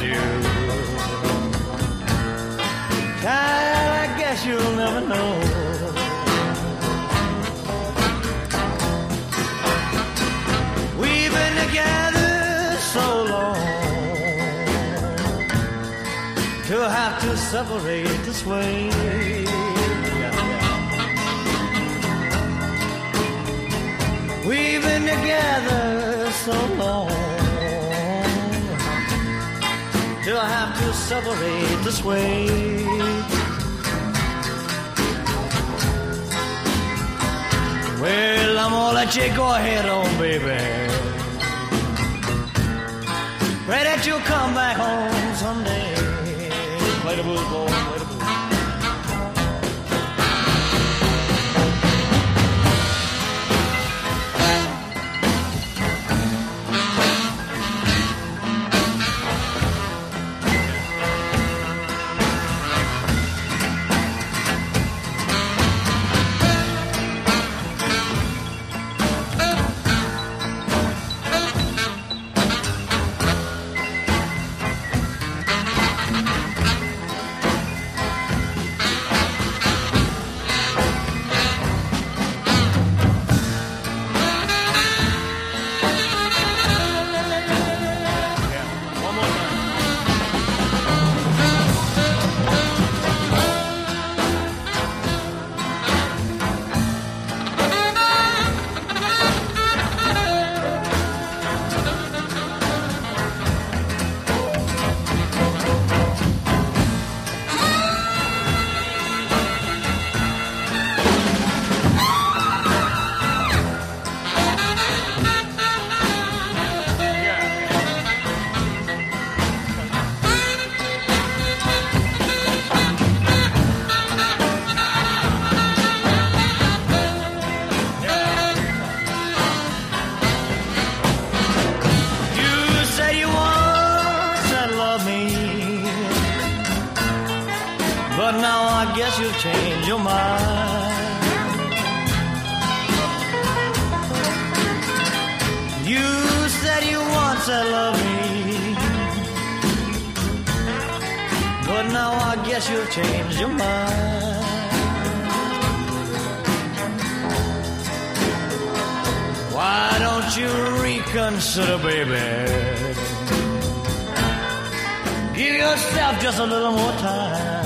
I you, child, I guess you'll never know. We've been together so long to have to separate this way. We've been together so long separate this way. Well, I'm gonna let you go ahead on, baby. Pray that you'll come back home someday. Play the blues, boy, play the blues. But now I guess you've changed your mind. You said you once had loved me, but now I guess you've changed your mind. Why don't you reconsider, baby? Give yourself just a little more time.